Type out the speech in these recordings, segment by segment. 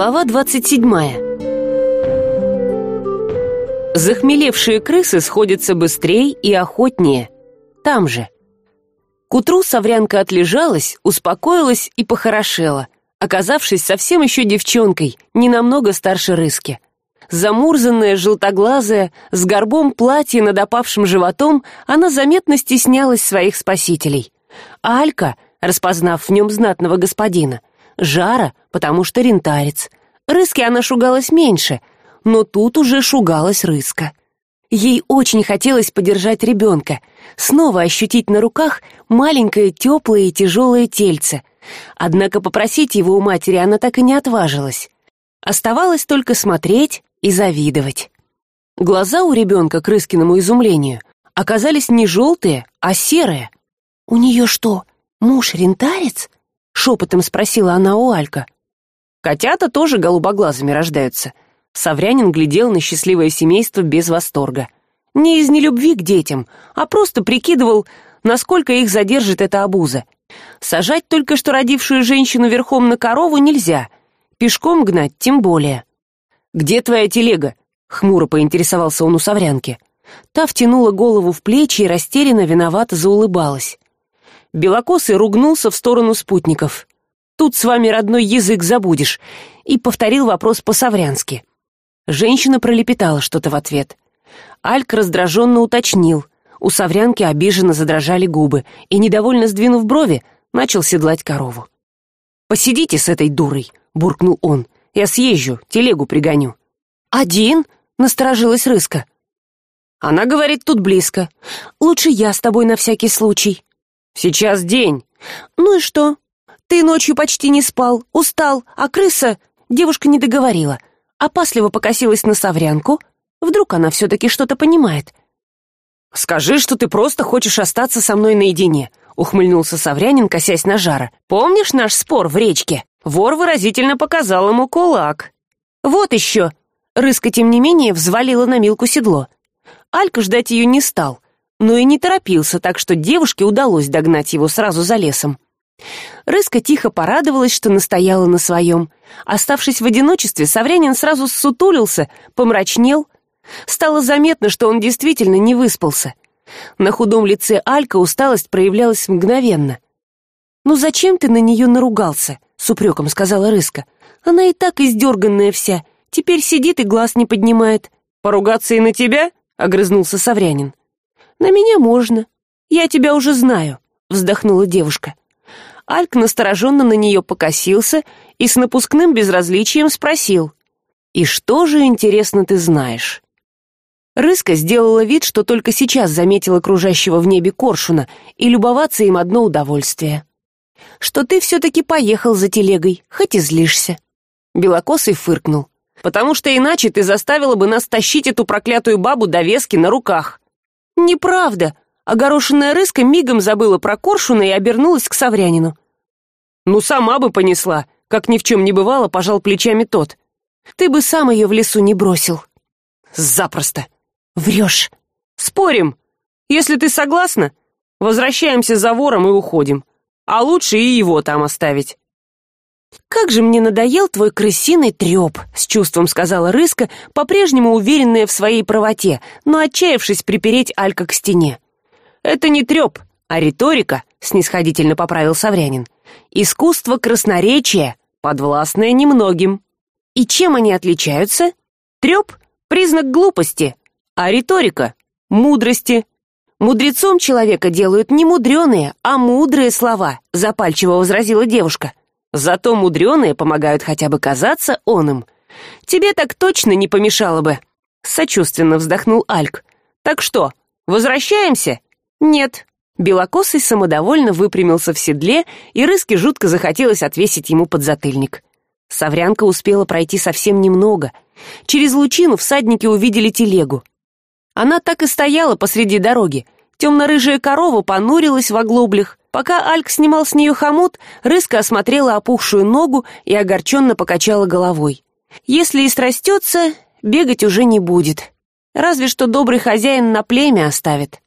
Глава двадцать седьмая Захмелевшие крысы сходятся быстрее и охотнее. Там же. К утру Саврянка отлежалась, успокоилась и похорошела, оказавшись совсем еще девчонкой, не намного старше рыски. Замурзанная, желтоглазая, с горбом платья над опавшим животом, она заметно стеснялась своих спасителей. А Алька, распознав в нем знатного господина, жара потому что рентарец рыски она шугалась меньше но тут уже шугалась рыска. Ей очень хотелось подержать ребенка снова ощутить на руках маленькое теплое и тяжелое тельце. Однако попросить его у матери она так и не отважилась. Оставалось только смотреть и завидовать. Глаза у ребенка к рыскиному изумлению оказались не желтые а серые. У нее что муж рентарец шепотом спросила она у алька котята тоже голубоглазыми рождаются. Саврянин глядел на счастливое семейство без восторга. Не из нелюбви к детям а просто прикидывал насколько их задержит эта обуза. Сажать только что родившую женщину верхом на корову нельзя пешком гнать тем более. Где твоя телега хмуро поинтересовался он у саврянки. Та втянула голову в плечи и растерянно виновато заулыбалась. Белокосый ругнулся в сторону спутников тут с вами родной язык забудешь и повторил вопрос по саврянски женщина пролепетала что то в ответ. Альк раздраженно уточнил. У саврянки обиженно задрожали губы и недовольно сдвинув брови начал седлать корову. Посидите с этой дурой буркнул он. Я съезжу телегу пригоню один насторожилась рыска. Она говорит тут близко. Лучше я с тобой на всякий случай сейчас день ну и что ты ночью почти не спал устал а крыса девушка не договорила. Опасливо покосилась на саврянку. Вдруг она все таки что то понимает. Скажи что ты просто хочешь остаться со мной наедине ухмыльнулся саврянин косясь на жара. Помнишь наш спор в речке? Вор выразительно показал ему кулак вот еще рыска тем не менее взвалила на милку седло. Алька ждать ее не стал но и не торопился так что девушке удалось догнать его сразу за лесом рыска тихо порадовалась что настояла на своем оставшись в одиночестве саврянин сразу ссутулился помрачнел. Стало заметно что он действительно не выспался. На худом лице алька усталость проявлялась мгновенно. Ну зачем ты на нее наругался с упреком сказала рыска. Она и так издерганная вся. Теперь сидит и глаз не поднимает поругаться и на тебя огрызнулся саврянин. На меня можно. Я тебя уже знаю вздохнула девушка альк настороженно на нее покосился и с напускным безразличием спросил и что же интересно ты знаешь? Рыска сделала вид что только сейчас заметила окружающего в небе коршуна и любоваться им одно удовольствие. Что ты все таки поехал за телегой хоть и злишься белокосый фыркнул. Потому что иначе ты заставила бы нас тащить эту проклятую бабу до вески на руках неправда огорошенная рыска мигом забыла про коршуна и обернулась к саврянину ну сама бы понесла как ни в чем не бывало пожал плечами тот. Ты бы сам ее в лесу не бросил. Запросто. Врешь спорим. Если ты согласна возвращаемся за вором и уходим. А лучше и его там оставить. Как же мне надоел твой крысиный треп с чувством сказала рыска по прежнему уверенная в своей правоте но отчаявшись припереть алька к стене. Это не треп а риторика снисходительно поправил саврянин искусство красноречия подвластное немногим. И чем они отличаются? Треп признак глупости а риторика мудрости. Мудрецом человека делают не мудреные а мудрые слова запальчиво возразила девушка. Зато мудреные помогают хотя бы казаться оным тебе так точно не помешало бы сочувственно вздохнул альк. Так что возвращаемся? Нет белокосый самодовольно выпрямился в седле и рыске жутко захотелось отвесить ему подзатыльник. Саврянка успела пройти совсем немного. Через лучину всадники увидели телегу. Она так и стояла посреди дороги. Темно рыжая корова понурилась в оглоблях. Пока альк снимал с нее хомут рыска осмотрела опухшую ногу и огорченно покачала головой. Если и срастется бегать уже не будет. Разве что добрый хозяин на племя оставит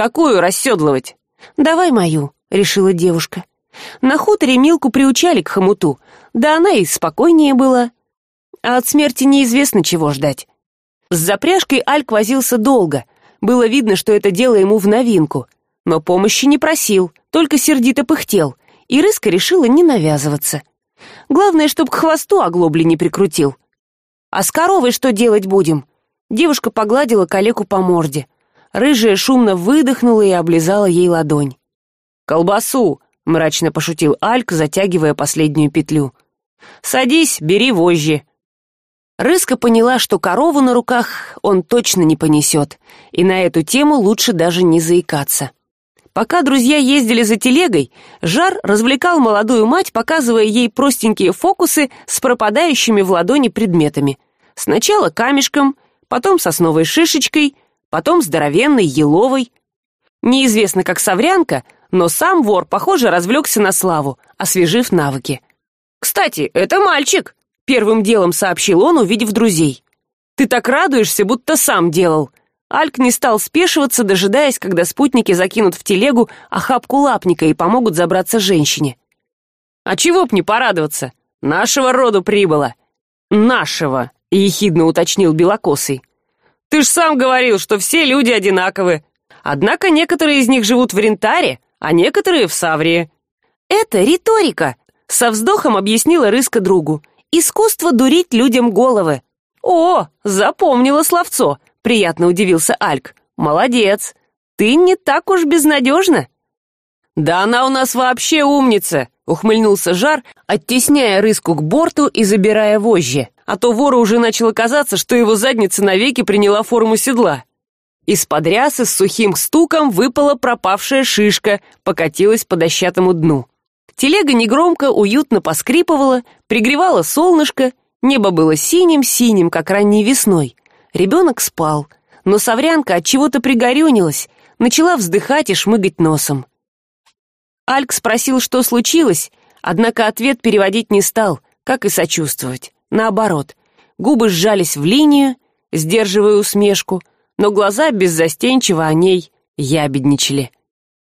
какую расседлывать? Давай мою решила девушка. На хуторе милку приучали к хомуту. Да она и спокойнее была. А от смерти неизвестно чего ждать. С запряжкой альк возился долго. Было видно что это дело ему в новинку. Но помощи не просил только сердито пыхтел. И рыска решила не навязываться. Главное чтоб к хвосту оглобли не прикрутил. А с коровой что делать будем? Девушка погладила калеку по морде рыжая шумно выдохнула и облизала ей ладонь. Колбасу мрачно пошутил альк затягивая последнюю петлю. Садись бери вожжи! Рыска поняла что корову на руках он точно не понесет и на эту тему лучше даже не заикаться. Пока друзья ездили за телегой жар развлекал молодую мать показывая ей простенькие фокусы с пропадающими в ладони предметами. Сначала камешком потом сосновой шишечкой потом здоровенной еловой неизвестно как соврянка но сам вор похоже развлекся на славу освежив навыки. Кстати это мальчик первым делом сообщил он увидев друзей. Ты так радуешься будто сам делал! Альк не стал спешиваться дожидаясь когда спутники закинут в телегу охапку лапника и помогут забраться женщине. А чего б не порадоваться? Нашего роду прибыло! Нашего ехидно уточнил белокосый ты ж сам говорил что все люди одинаковы. Однако некоторые из них живут в рентаре а некоторые в саврии. Это риторика со вздохом объяснила рыска другу. Искусство дурить людям головы. О запомнила словцо приятно удивился альк. Молодец. Ты не так уж безнадежна да она у нас вообще умница ухмыльнулся жар оттесняя рыску к борту и забирая вожжи. А то вору уже начало казаться что его задница навеки приняла форму седла. Из под рясы с сухим стуком выпала пропавшая шишка покатилась по дощатому дну. Телега негромко уютно поскрипывала пригревало солнышко небо было синим синим как ранней весной. Ребенок спал но саврянка от чего то пригорюнилась начала вздыхать и шмыгать носом альк спросил что случилось однако ответ переводить не стал. Как и сочувствовать? Наоборот. Губы сжались в линию сдерживая усмешку но глаза беззастенчиво о ней ябедничали.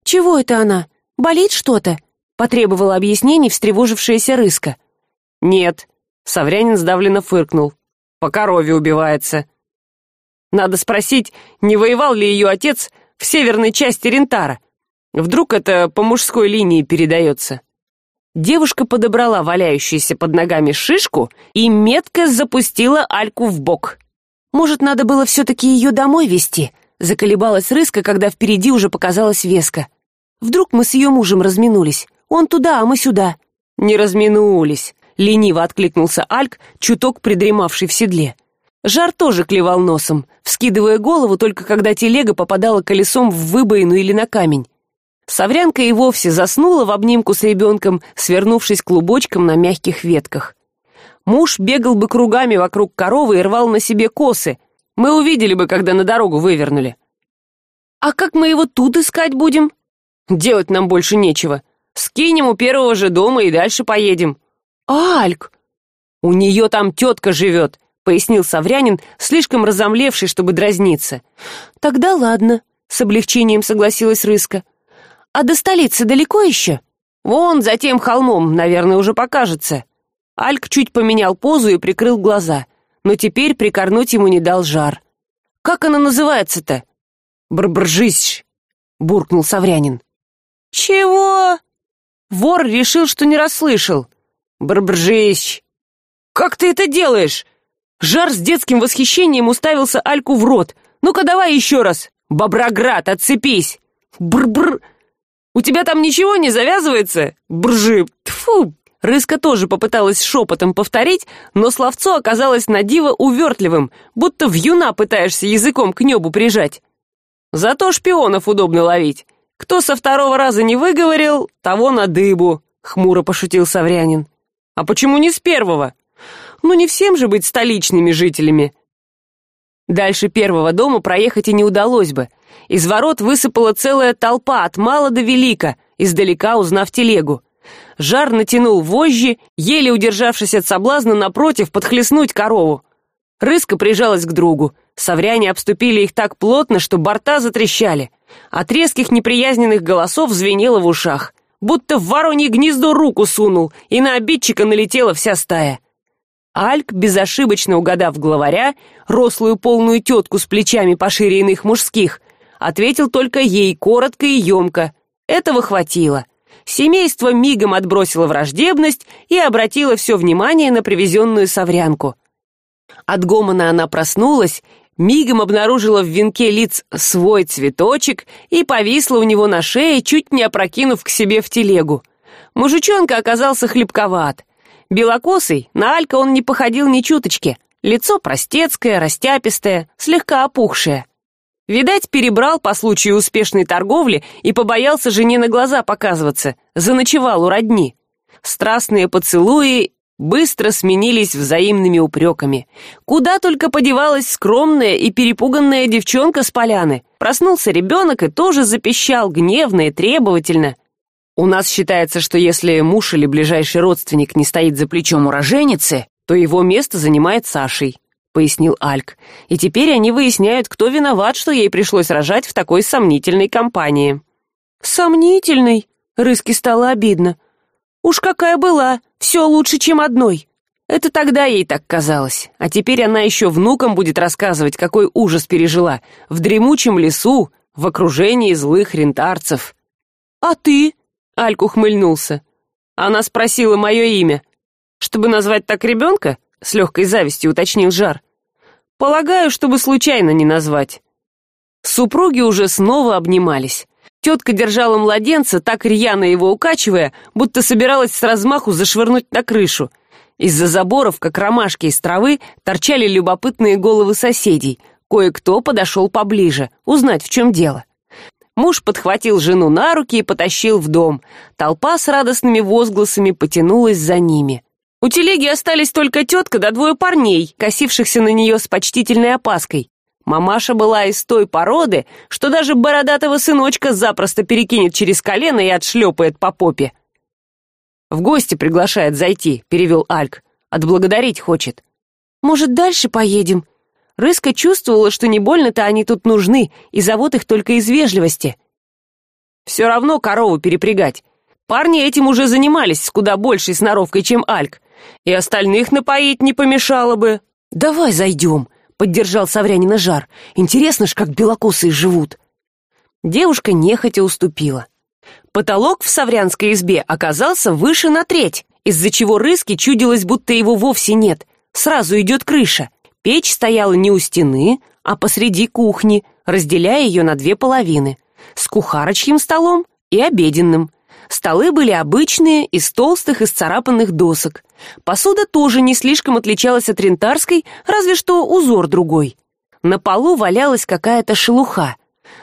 Чего это она? Болит что то потребовала объяснений встревожившаяся рыска. Нет саврянин сдавленно фыркнул. По корове убивается надо спросить не воевал ли ее отец в северной части рентара вдруг это по мужской линии передается. Девушка подобрала валяющуюся под ногами шишку и метко запустила альку в бок. Может надо было все таки ее домой вести заколебалась рыска когда впереди уже показалась веска. Вдруг мы с ее мужем разминулись? Он туда а мы сюда не разминулись лениво откликнулся альк чуток придремавший в седле. Жар тоже клевал носом вскидывая голову только когда телега попадала колесом в выбоину или на камень саврянка и вовсе заснула в обнимку с ребенком свернувшись клубочком на мягких ветках. Муж бегал бы кругами вокруг коровы и рвал на себе косы. Мы увидели бы когда на дорогу вывернули. А как мы его тут искать будем? Делать нам больше нечего. Скинем у первого же дома и дальше поедем. Альк! У нее там тетка живет пояснил саврянин слишком разомлевший чтобы дразниться. Тогда ладно с облегчением согласилась рыска а до столицы далеко еще? Вон за тем холмом наверное уже покажется альк чуть поменял позу и прикрыл глаза но теперь прикорнуть ему не дал жар. Как она называется то брбржись буркнул саврянин. Чего? Вор решил что не расслышал брбржись как ты это делаешь? Жар с детским восхищением уставился альку в рот. Ну ка давай еще раз. Боброград отцепись брбр у тебя там ничего не завязывается? Бржи! Тфу рыска тоже попыталась шепотом повторить но словцо оказалось на диво увертливым будто в юна пытаешься языком к небу прижать. Зато шпионов удобно ловить. Кто со второго раза не выговорил того на дыбу хмуро пошутил саврянин. А почему не с первого? Ну не всем же быть столичными жителями дальше первого дома проехать и не удалось бы из ворот высыпала целая толпа от мала до велика издалека узнав телегу. Жар натянул вожжи еле удержавшись от соблазна напротив подхлестнуть корову. Рыска прижалась к другу. Савряне обступили их так плотно что борта затрещали. От резких неприязненных голосов звенело в ушах. Будто в воронье гнездо руку сунул и на обидчика налетела вся стая. Альк безошибочно угадав главаря рослую полную тетку с плечами пошире иных мужских ответил только ей коротко и емко этого хватило. Семейство мигом отбросило враждебность и обратило все внимание на привезенную саврянку от гомона она проснулась мигом обнаружила в венке лиц свой цветочек и повисла у него на шее чуть не опрокинув к себе в телегу. Мужичонка оказался хлебковат. Белокосый на алька он не походил ни чуточки. Лицо простецкое растяпистое слегка опухшее видать перебрал по случаю успешной торговли и побоялся жене на глаза показываться заночевал у родни. Страстные поцелуи быстро сменились взаимными упреками. Куда только подевалась скромная и перепуганная девчонка с поляны. Проснулся ребенок и тоже запищал гневно и требовательно. У нас считается что если муж или ближайший родственник не стоит за плечом у роженицы то его место занимает сашей пояснил альк. И теперь они выясняют кто виноват что ей пришлось рожать в такой сомнительной компании. Сомнительной рыски стало обидно. Уж какая была! Все лучше чем одной! Это тогда ей так казалось. А теперь она еще внукам будет рассказывать какой ужас пережила. В дремучем лесу в окружении злых рентарцев. А ты альк ухмыльнулся. Она спросила мое имя. Чтобы назвать так ребенка с легкой завистью уточнил жар полагаю чтобы случайно не назвать. Супруги уже снова обнимались. Тетка держала младенца так рьяно его укачивая будто собиралась с размаху зашвырнуть на крышу. Из за заборов как ромашки из травы торчали любопытные головы соседей. Кое кто подошел поближе узнать в чем дело. Муж подхватил жену на руки и потащил в дом. Толпа с радостными возгласами потянулась за ними у телеги остались только тетка да двое парней косившихся на нее с почтительной опаской. Мамаша была из той породы что даже бородатого сыночка запросто перекинет через колено и отшлепает по попе. В гости приглашает зайти перевел альк. Отблагодарить хочет может дальше поедем? Рыска чувствовала что не больно то они тут нужны и зовут их только из вежливости. Все равно корову перепрягать. Парни этим уже занимались с куда большей сноровкой чем альк и остальных напоить не помешало бы. Давай зайдем поддержал саврянина жар. Интересно ж как белокосые живут девушка нехотя уступила. Потолок в саврянской избе оказался выше на треть из за чего рыски чудилось будто его вовсе нет. Сразу идет крыша. Печь стояла не у стены а посреди кухни разделяя ее на две половины. С кухарочьим столом и обеденным столы были обычные из толстых и сцарапанных досок. Посуда тоже не слишком отличалась от рентарской разве что узор другой. На полу валялась какая то шелуха.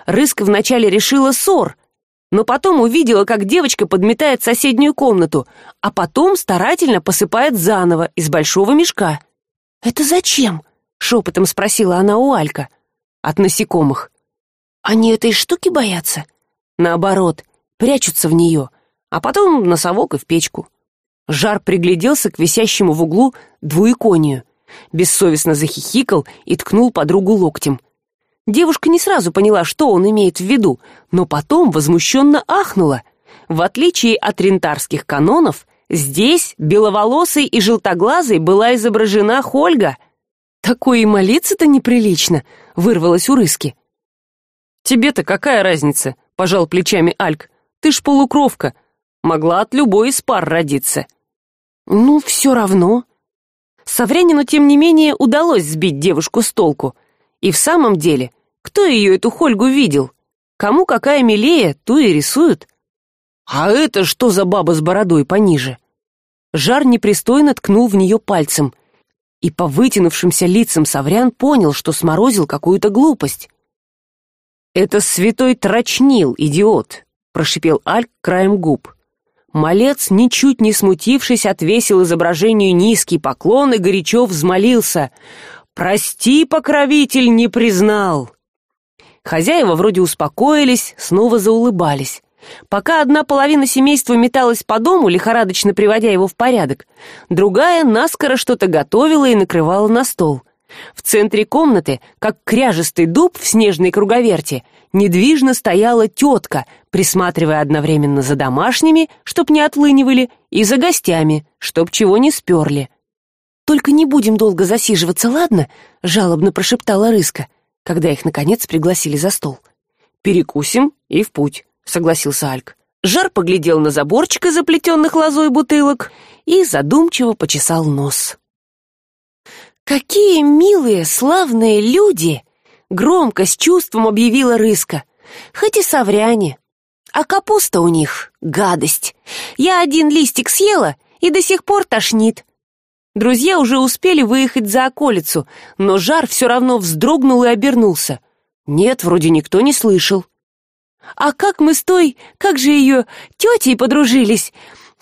Рыска вначале решила ссор но потом увидела как девочка подметает соседнюю комнату а потом старательно посыпает заново из большого мешка. Это зачем шепотом спросила она у алька. От насекомых они этой штуки боятся? Наоборот прячутся в нее а потом на совок и в печку. Жар пригляделся к висящему в углу двуиконию. Бессовестно захихикал и ткнул подругу локтем. Девушка не сразу поняла что он имеет в виду но потом возмущенно ахнула. В отличие от рентарских канонов здесь беловолосой и желтоглазой была изображена хольга. Такое и молиться то неприлично вырвалось у рыски. Тебе то какая разница пожал плечами альк. Ты ж полукровка могла от любой из пар родиться. Ну все равно. Саврянину тем не менее удалось сбить девушку с толку. И в самом деле кто ее эту хольгу видел? Кому какая милее ту и рисуют. А это что за баба с бородой пониже? Жар непристойно ткнул в нее пальцем. И по вытянувшимся лицам саврян понял что сморозил какую то глупость. Это святой трочнил идиот прошипел альк краем губ малец ничуть не смутившись отвесил изображению низкий поклон и горячо взмолился. Прости покровитель не признал! Хозяева вроде успокоились снова заулыбались. Пока одна половина семейства металась по дому лихорадочно приводя его в порядок другая наскоро что то готовила и накрывала на стол в центре комнаты как кряжестый дуб в снежной круговерти недвижно стояла тетка присматривая одновременно за домашними чтоб не отлынивали и за гостями чтоб чего не сперли. Только не будем долго засиживаться ладно жалобно прошептала рыска когда их наконец пригласили за стол. Перекусим и в путь согласился альк. Жар поглядел на заборчик из оплетенных лозой бутылок и задумчиво почесал нос какие милые славные люди громко с чувством объявила рыска. Хоть и совряне а капуста у них гадость. Я один листик съела и до сих пор тошнит друзья уже успели выехать за околицу но жар все равно вздрогнул и обернулся. Нет вроде никто не слышал а как мы с той как же ее тетей подружились?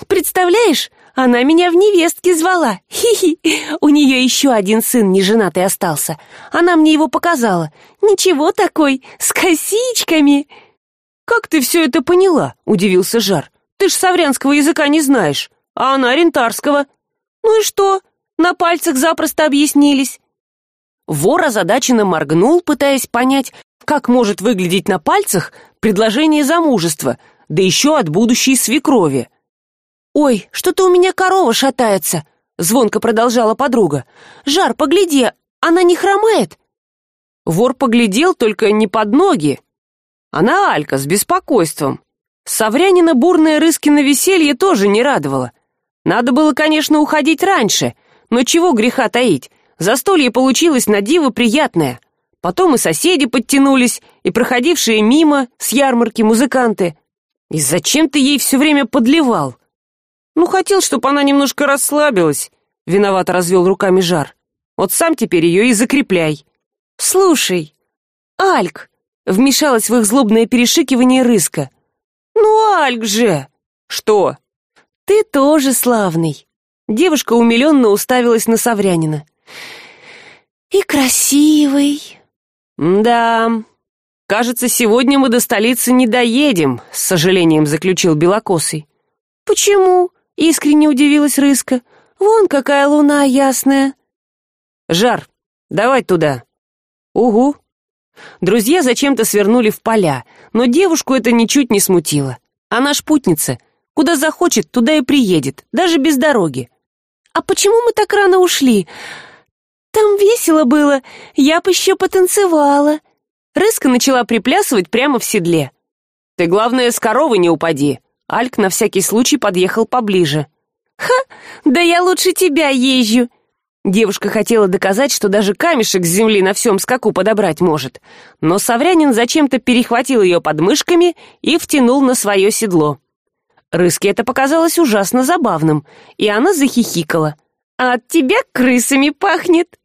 Представляешь она меня в невестке звала. Хи хи у нее еще один сын неженатый остался. Она мне его показала. Ничего такой с косичками. Как ты все это поняла? Удивился жар. Ты ж саврянского языка не знаешь а она рентарского. Ну и что? На пальцах запросто объяснились. Вор озадаченно моргнул пытаясь понять как может выглядеть на пальцах предложение замужества да еще от будущей свекрови ой что то у меня корова шатается звонко продолжала подруга. Жар погляди она не хромает вор поглядел только не под ноги. Она алька с беспокойством. Саврянина бурное рыскино веселье тоже не радовало надо было конечно уходить раньше но чего греха таить застолье получилось на диво приятное. Потом и соседи подтянулись и проходившие мимо с ярмарки музыканты. И зачем ты ей все время подливал ну хотел чтобы она немножко расслабилась виновато развел руками жар. Вот сам теперь ее и закрепляй. Слушай альк вмешалась в их злобное перешикивание рыска. Ну альк же! Что? Ты тоже славный! Девушка умиленно уставилась на саврянина. И красивый! Да кажется сегодня мы до столицы не доедем с сожалением заключил белокосый. Почему искренне удивилась рыска. Вон какая луна ясная. Жар давай туда. Угу. Друзья зачем то свернули в поля но девушку это ничуть не смутило. Она шпутница куда захочет туда и приедет даже без дороги. А почему мы так рано ушли? Там весело было я бы еще потанцевала. Рыска начала приплясывать прямо в седле. Ты главное с коровы не упади альк на всякий случай подъехал поближе. Ха да я лучше тебя езжу! Девушка хотела доказать что даже камешек с земли на всем скаку подобрать может но саврянин зачем то перехватил ее подмышками и втянул на свое седло. Рыске это показалось ужасно забавным и она захихикала. От тебя крысами пахнет!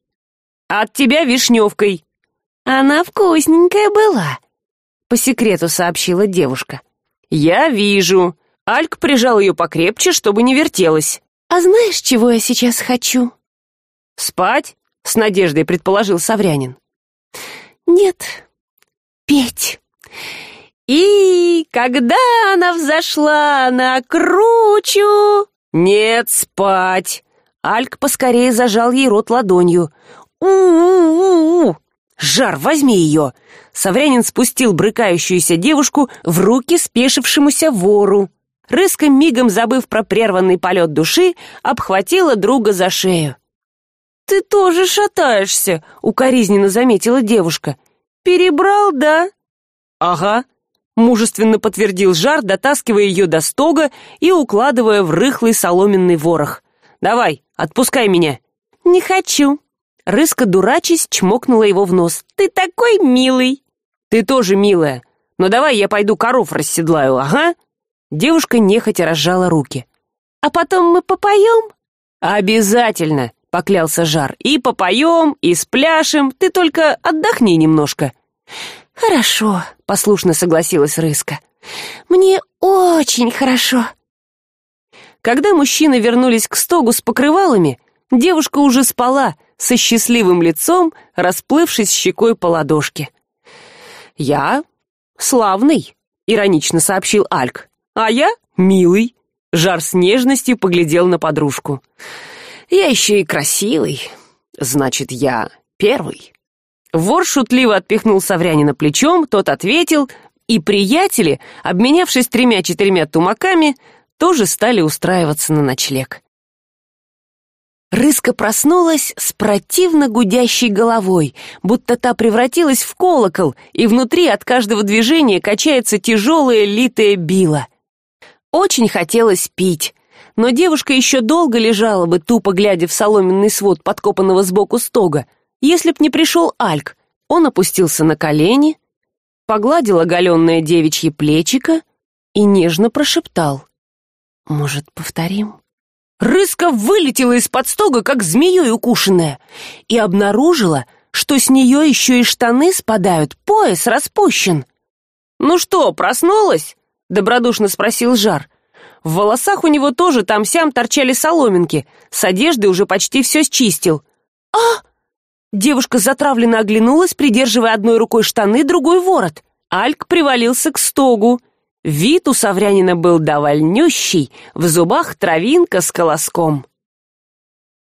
От тебя вишневкой! Она вкусненькая была! По секрету сообщила девушка я вижу альк прижал ее покрепче чтобы не вертелась а знаешь чего я сейчас хочу? Спать с надеждой предположил саврянин. Нет петь и когда она взошла на кручу? Нет спать альк поскорее зажал ей рот ладонью. У у у жар возьми ее саврянин спустил брыкающуюся девушку в руки спешившемуся вору. Рыска мигом забыв про прерванный полет души обхватила друга за шею. Ты тоже шатаешься укоризненно заметила девушка. Перебрал да? Ага мужественно подтвердил жар дотаскивая ее до стога и укладывая в рыхлый соломенный ворох. Давай отпускай меня не хочу рыска дурачись чмокнула его в нос. Ты такой милый! Ты тоже милая. Но давай я пойду коров расседлаю ага? Девушка нехотя разжала руки. А потом мы попоем? Обязательно поклялся жар. И попоем и спляшем. Ты только отдохни немножко хорошо послушно согласилась рыска. Мне очень хорошо когда мужчины вернулись к стогу с покрывалами девушка уже спала со счастливым лицом расплывшись щекой по ладошке. Я славный иронично сообщил альк. А я милый жар с нежностью поглядел на подружку. Я еще и красивый значит я первый вор шутливо отпихнул саврянина плечом тот ответил и приятели обменявшись тремя-четырьмя тумаками тоже стали устраиваться на ночлег рыска проснулась с противно гудящей головой будто та превратилась в колокол и внутри от каждого движения качается тяжелое литое било очень хотелось пить но девушка еще долго лежала бы тупо глядя в соломенный свод подкопанного сбоку стога. Если б не пришел альк он опустился на колени погладил оголенное девичье плечико и нежно прошептал. Может повторим рыска вылетела из под стога как змеей укушенная и обнаружила что с нее еще и штаны спадают пояс распущен. Ну что проснулась добродушно спросил жар. В волосах у него тоже там сям торчали соломинки с одежды уже почти все счистил а девушка затравленно оглянулась придерживая одной рукой штаны другой ворот. Альк привалился к стогу вид у саврянина был довольнющий в зубах травинка с колоском.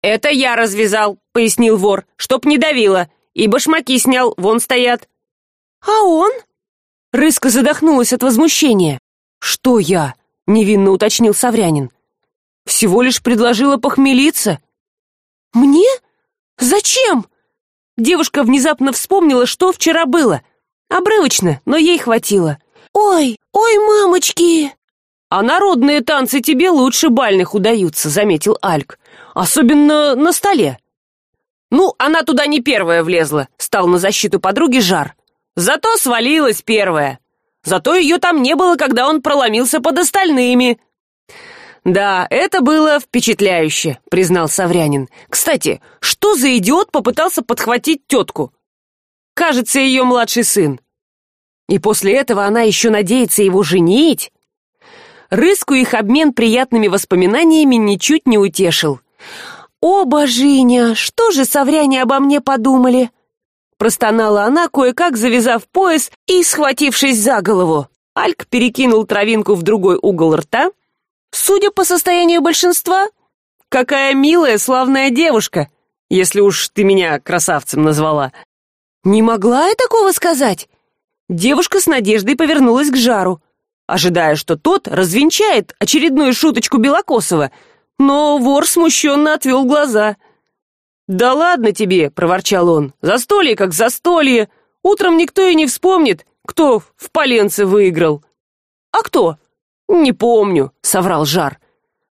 Это я развязал пояснил вор чтоб не давило и башмаки снял вон стоят а он рыска задохнулась от возмущения. Что я невинно уточнил саврянин. Всего лишь предложила похмелиться мне? Зачем? Девушка внезапно вспомнила что вчера было. Обрывочно но ей хватило ой ой мамочки! А народные танцы тебе лучше бальных удаются заметил альк. Особенно на столе. Ну она туда не первая влезла стал на защиту подруги жар. Зато свалилась первая. Зато ее там не было когда он проломился под остальными. Да это было впечатляюще признал саврянин. Кстати что за идиот попытался подхватить тетку кажется ее младший сын и после этого она еще надеется его женить. Рыску их обмен приятными воспоминаниями ничуть не утешил. О божиня что же совряне обо мне подумали? Простонала она кое как завязав пояс и схватившись за голову. Альк перекинул травинку в другой угол рта. Судя по состоянию большинства какая милая славная девушка если уж ты меня красавцем назвала не могла я такого сказать девушка с надеждой повернулась к жару ожидая что тот развенчает очередную шуточку белокосова но вор смущенно отвел глаза. Да ладно тебе проворчал он. Застолье как застолье! Утром никто и не вспомнит кто в поленце выиграл! А кто? Не помню соврал жар.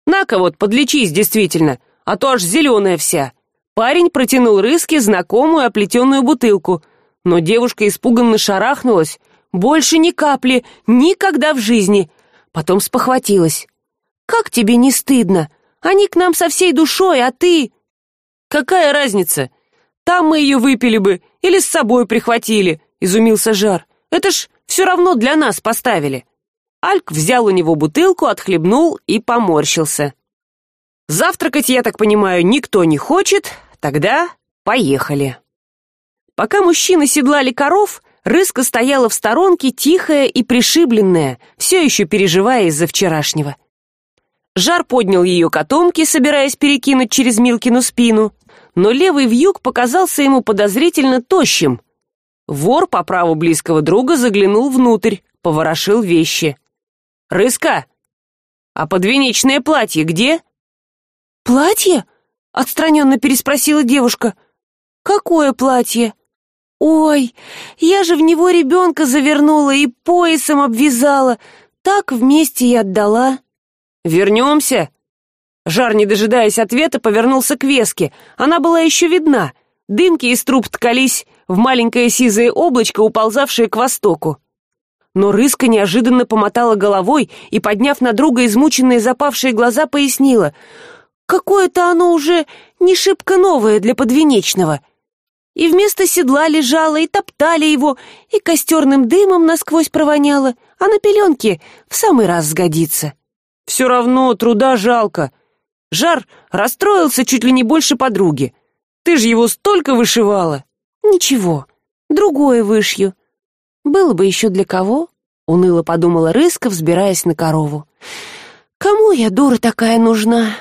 На ка вот подлечись действительно а то аж зеленая вся! Парень протянул рыске знакомую оплетенную бутылку но девушка испуганно шарахнулась. Больше ни капли никогда в жизни. Потом спохватилась. Как тебе не стыдно? Они к нам со всей душой а ты? Какая разница? Там мы ее выпили бы или с собой прихватили изумился жар. Это ж все равно для нас поставили альк взял у него бутылку отхлебнул и поморщился. Завтракать я так понимаю никто не хочет. Тогда поехали пока мужчины седлали коров рыска стояла в сторонке тихая и пришибленная все еще переживая из за вчерашнего. Жар поднял ее котомки собираясь перекинуть через милкину спину но левый вьюг показался ему подозрительно тощим. Вор по праву близкого друга заглянул внутрь поворошил вещи. Рыска а подвенечное платье где? Платье отстраненно переспросила девушка. Какое платье ой я же в него ребенка завернула и поясом обвязала. Так вместе и отдала вернемся? Жар не дожидаясь ответа повернулся к веске. Она была еще видна. Дымки из труб ткались в маленькое сизое облачко уползавшее к востоку. Но рыска неожиданно помотала головой и подняв на друга измученные запавшие глаза пояснила. Какое то оно уже не шибко новое для подвенечного и вместо седла лежало и топтали его и костерным дымом насквозь провоняло а на пеленке в самый раз сгодится. Все равно труда жалко. Жар расстроился чуть ли не больше подруги. Ты же его столько вышивала. Ничего другое вышью. Было бы еще для кого уныло подумала рыска взбираясь на корову. Кому я дура такая нужна